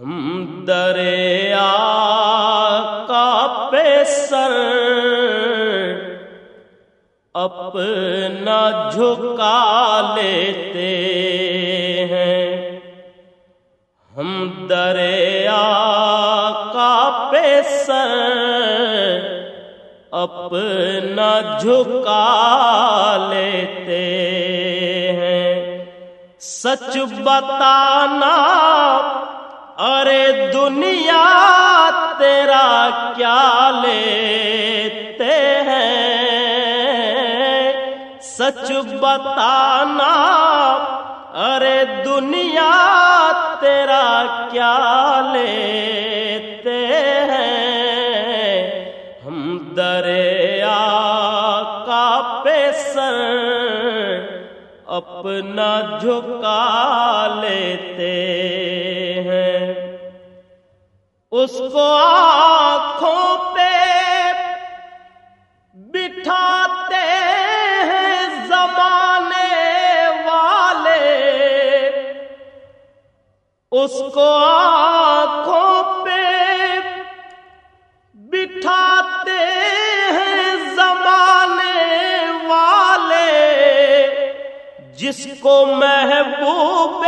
ہم دریا کا سر اپنا جھکا لیتے ہیں۔ ہم دریا کا سر اپنا جھکا لیتے ہیں۔ سچ بتانا ارے دنیا تیرا کیا لیتے ہیں؟ سچ بتانا، ارے دنیا تیرا کیا لیتے ہیں؟ ہم دریا کا پیسر اپنا جھکا اس کو آنکھوں پہ بٹھاتے ہیں زمانے والے۔ اس کو آنکھوں پہ بٹھاتے ہیں زمانے والے۔ جس کو محبوب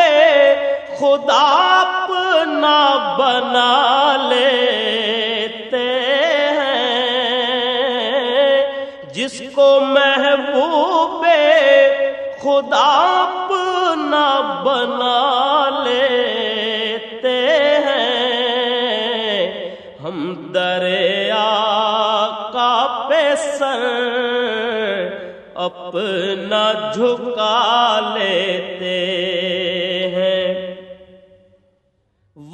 خدا اپنا بنا لیتے ہیں۔ جس کو محبوب خدا اپنا بنا لیتے ہیں۔ ہم دریا کا پیسر اپنا جھکا لیتے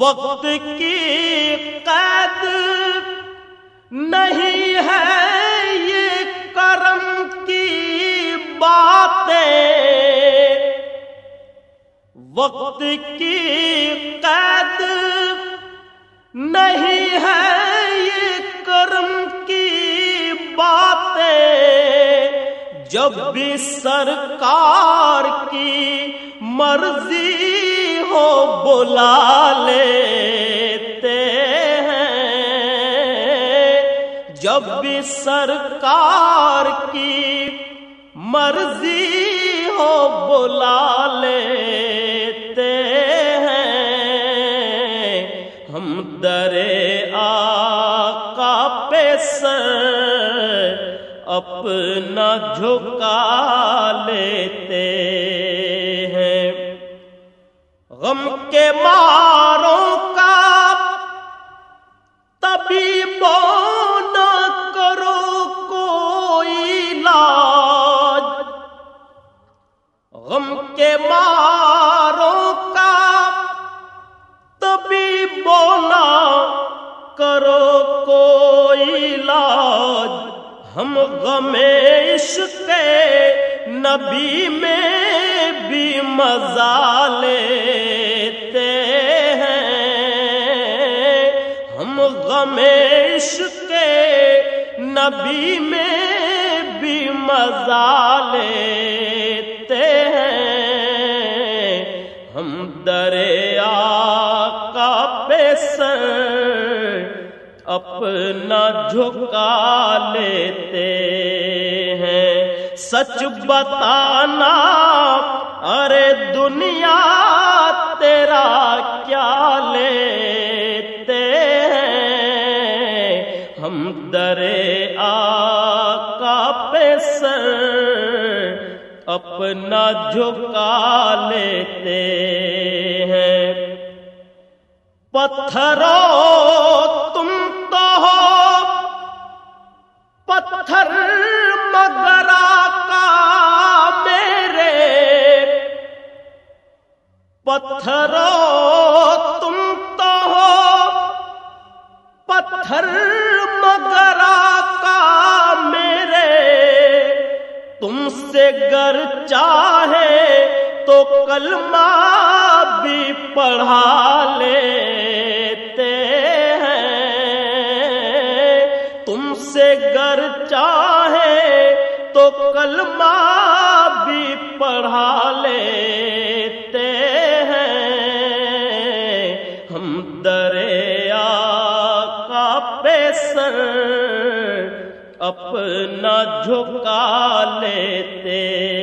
وقت کی قید نہیں ہے یہ کرم کی باتیں۔ وقت کی قید نہیں ہے یہ کرم کی باتیں۔ جب بھی سرکار کی مرضی ہو بلا لیتے ہیں۔ جب بھی سرکار کی مرضی ہو بلا لیتے ہیں۔ ہم درے آقا پیسر اپنا جھکا لیتے ہیں غم کے ماروں کا، تبھی نہ کرو کوئی علاج۔ غم کے ماروں کا، تبھی بولا کرو کوئی علاج۔ ہم غم عشق نبی میں بھی مزہ لیتے ہم عشق نبی میں بھی مزہ لیتے ہیں۔ ہم دریا کا پیسر اپنا جھکا لیتے ہیں۔ سچ بتانا، ارے دنیا اپنا جھکا لیتے ہیں۔ پتھروں تم تو ہو۔ پتھر مگرا کا میرے۔ پتھروں تم تو ہو۔ پتھر مگرا کا میرے۔ تم سے گر کلمہ بھی پڑھا لیتے ہیں۔ تم سے گر چاہے تو کلمہ بھی پڑھا لیتے ہیں۔ ہم دریا کا پیسر اپنا جھکا لیتے ہیں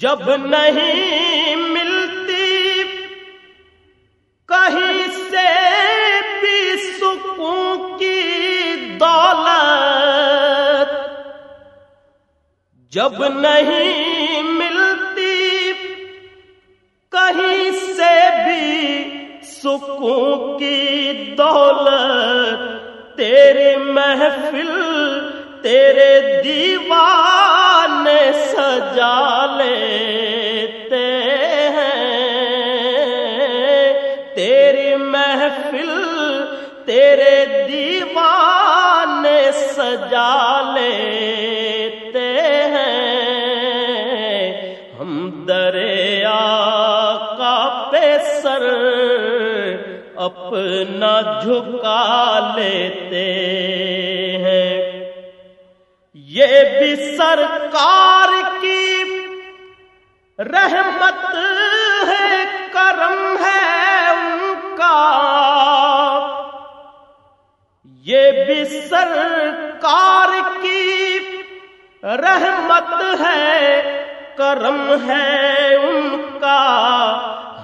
جب نہیں ملتی، کہیں سے بھی سکون کی دولت۔ جب نہیں ملتی، کہیں سے بھی سکون کی دولت۔ تیری محفل، تیرے دیوان سجا لیتے ہیں تیری محفل تیرے دیوان سجا لیتے ہیں ہم دریا کا پیسر اپنا جھکا لیتے ہیں۔ یہ بھی سرکار رحمت ہے، کرم ہے ان کا۔ یہ بھی سرکار کی رحمت ہے، کرم ہے ان کا۔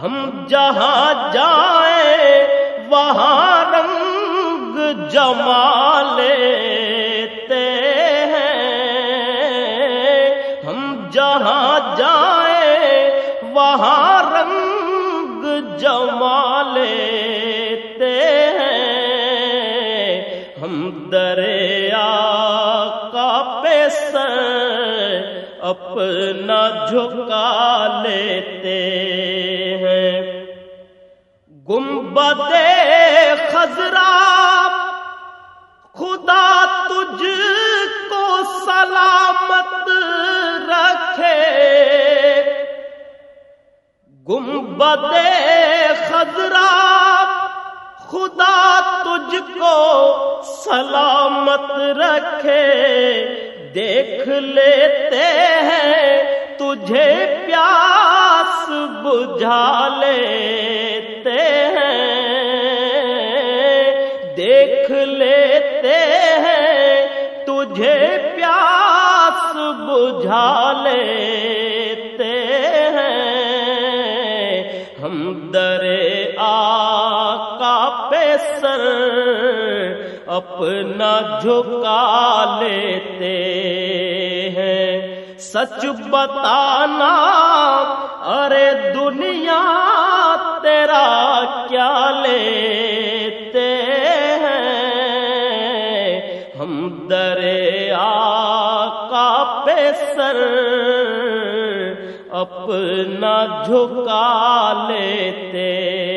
ہم جہاں جائیں، وہاں رنگ جما جما لیتے ہیں۔ ہم دریا کا پیسر اپنا جھکا لیتے ہیں۔ گنبد خزرا خدا تجھ کو سلامت رکھے۔ گنبد تجھ کو سلامت رکھے، دیکھ لیتے ہیں، تجھے پیاس بجھا لیتے ہیں۔ دیکھ لیتے ہیں، تجھے پیاس بجھا لیتے اپنا جھکا لیتے ہیں۔ سچ بتانا، ارے دنیا، تیرا کیا لیتے ہیں؟ ہم دریا کا پیسر اپنا جھکا لیتے